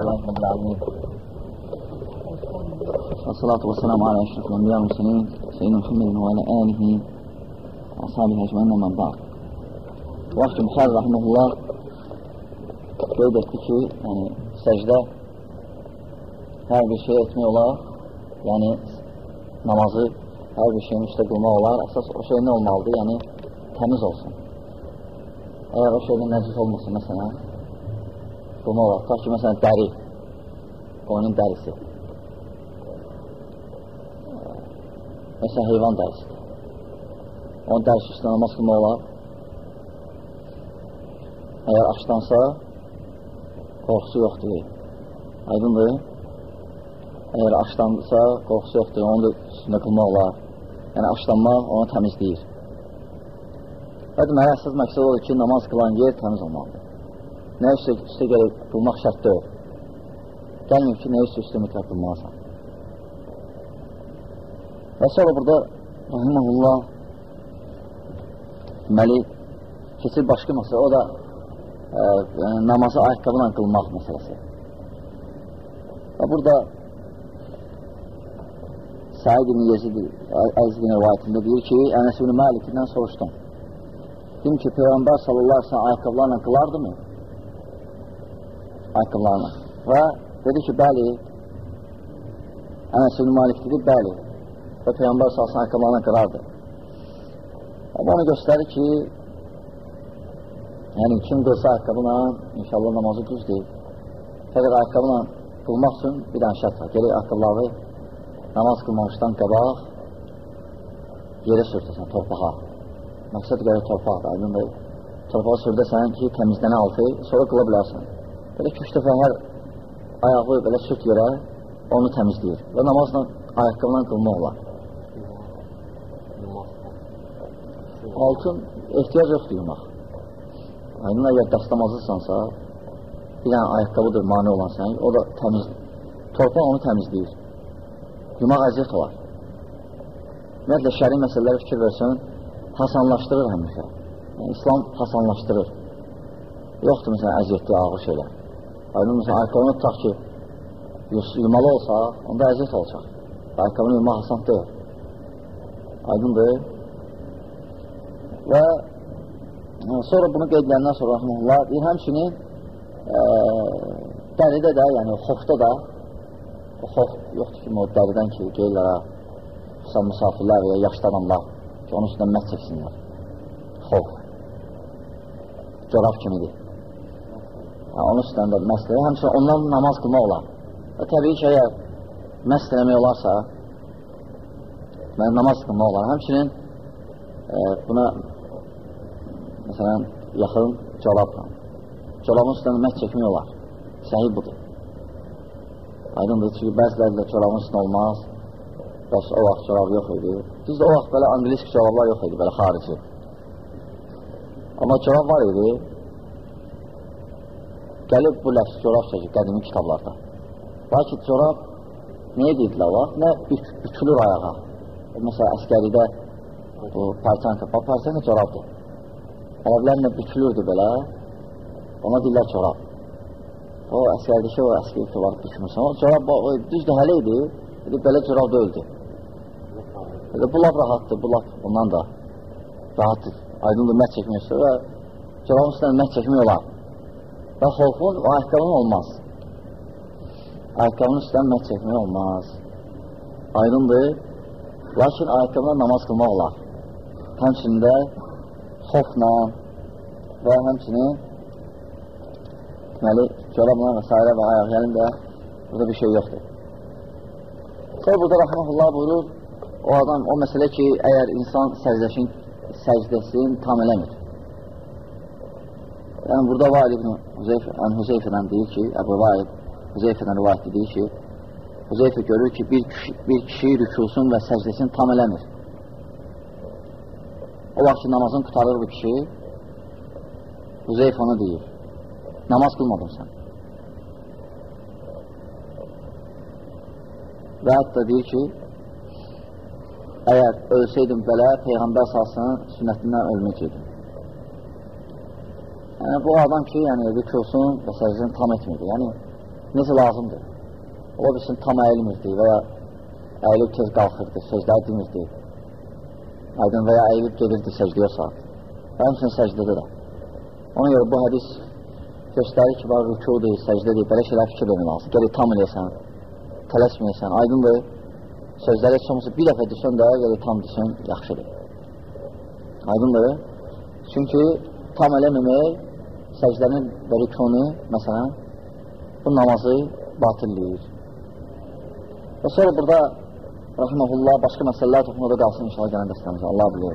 لله رب العالمين والصلاة والسلام على أشرف الأنبياء والمرسلين سيدنا محمد وعلى آله وأصحابه أجمعين من بعد Vaxt Buxar Rahmanullah qeyd etdi ki, yəni, səcdə hər bir şey etmək olar, yəni namazı hər bir şeyin üstə qılmaq olar, əsas o şey nə olmalıdır, yəni təmiz olsun. Əgər o şeydə nəcis olmasın, məsələn, qılmaq olar. Ta ki, məsələn, dəri, qoyunun dərisi. Məsələn, heyvan dərisidir. Onun dərisi üstə namaz qılmaq olar. Əgər açdansa, qorxusu yoxdur. Aydındır. Əgər açdansa, qorxusu yoxdur, onu da üstündə qılmaq olar. Yəni, açdanmaq onu təmizləyir. Və deməli, əsas məqsəd odur ki, namaz qılan yer təmiz olmalıdır. Nə üstə, üstə gəlib qılmaq şərt deyil. Gəlməyib ki, nə üstə üstə mütləq qılmalısan. Və sonra burada, rahiməhullah, deməli, keçir başqa məsələ, o da ə, namazı ayaqqabıyla qılmaq məsələsi. Və burada Said ibn Yezid Əzizin rivayətində deyir ki, Ənəs ibn Malikindən soruşdum. Dedim ki, Peyğəmbər sallallahu aleyhi ve sellem ayaqqabılarla qılardı mı? Ayaqqabılarla. Və dedi ki, bəli, Ənəs ibn Malik dedi, bəli. Və Peyğəmbər sallallahu aleyhi ayaqqabılarla qırardı. Amma onu göstərir ki, yəni kim qılsa ayaqqabıyla, inşallah namazı düzdür. Fəqət ayaqqabıyla qılmaq üçün bir dənə şərt var. Gerək ayaqqabıları namaz qılmamışdan qabaq yerə sürtəsən, torpağa. Məqsəd görə torpaqdır, aydın da torpağa sürdəsən ki, təmizlənə altı, sonra qıla bilərsən. Belə üç dəfə hər ayağı belə sürt yerə onu təmizləyir və namazla ayaqqabıyla qılmaq olar. Altın ehtiyac yoxdur yumaq. Aydın əgər dastamazlısansa, bir dənə ayaqqabıdır mani olan sən, o da təmiz, torpaq onu təmizləyir. Yumaq əziyyət olar. Ümumiyyətlə, şəri məsələləri fikir versən, hasanlaşdırır həmişə. Yəni, İslam hasanlaşdırır. Yoxdur, məsələn, əziyyətli, ağır şeylər. Aydın, məsələn, ayaqqabını tutaq ki, yumalı olsa, onda əziyyət olacaq. Ayaqqabını yumaq hasan deyil. Aydındır. Və sonra bunu qeydləndən sonra, rəhməllah, deyir, həmçinin ə, dəridə də, yəni xofda da, o xof yoxdur ki, o dəridən ki, qeyrlərə, xüsusən misafirlər və ya yaşlı adamlar ki, onun üstündən məhz çəksinlər. Xof. Corab kimidir. Ha, onun üstündən də məsələ, həmçinin ondan namaz qılmaq olar. Və təbii ki, əgər məhz eləmək olarsa, mən namaz qılmaq olar. Həmçinin e, buna məsələn, yaxın corabla. Corabın üstündən məhz çəkmək olar. Səhih budur. Aydındır, çünki bəziləri də corabın üstündə olmaz. Bəs o vaxt corab yox idi. Düzdür, o vaxt belə anglisk corablar yox idi, belə xarici. Amma corab var idi. Gəlib bu ləfs corab çəkir qədimi kitablarda. Lakin corab nə edirlər var? Nə bükülür ayağa. Məsələn, əskəridə bu parçanka, parçanka corabdır. Ərəblərlə bükülürdü belə. Ona deyirlər corab. O əskərdəki o əskəri ki, var bükmüsən. O corab o, düzdür, hələ idi. Dedi, belə corab da öldü. Dedi, bu laf rahatdır, bu laf ondan da rahatdır. Aydındır, məhz çəkmək istəyir və corabın üstündən məhz çəkmək olar. Və xolfun o ayaqqabının olmaz. Ayaqqabının üstündən məhz çəkmək olmaz. Aydındır. Lakin ayaqqabına namaz qılmaq olar. Həmçində xofla və həmçinin deməli, corabla və s. və ayaqyəlin də burada bir şey yoxdur. Sonra burada Rəhməlullah buyurur, o adam, o məsələ ki, əgər insan səcdəsin, səcdəsini tam eləmir. Yəni, burada Vaid ibn Hüzeyfədən deyir ki, Əbu Vaid Hüzeyfədən rivayətdə deyir ki, Hüzeyfə görür ki, bir kişi, bir kişi rükusun və səcdəsini tam eləmir. O vaxt ki, namazını qutarır bu kişi, Hüzeyf onu deyir, namaz qılmadın sən. Və hətta deyir ki, əgər ölsəydim belə, Peyğəmbər salsının sünnətindən ölməyəcəkdim. Yəni, bu adam ki, yəni, rükusun və səcdəsini tam etmirdi. Yəni, necə lazımdır. Ola bilsin, tam əyilmirdi və ya əyilib tez qalxırdı, sözlər demirdi. Aydın və ya əyilib gedirdi səcdiyə saat. Və həmçinin səcdədə də. Ona görə bu hədis göstərir ki, var rükudur, səcdədir, belə şeylər fikir vermək lazım. Gəlir tam eləyəsən, tələsməyəsən, aydındır. Sözləri heç olmasa bir dəfə desən də, gəlir tam desən, yaxşıdır. Aydındır. Çünki tam eləməmək səcdənin və rükunu, məsələn, bu namazı batilləyir. Və sonra burada Rahiməhullah başqa məsələlər toxunada qalsın inşallah gələn dəstəmizə. Allah bilir.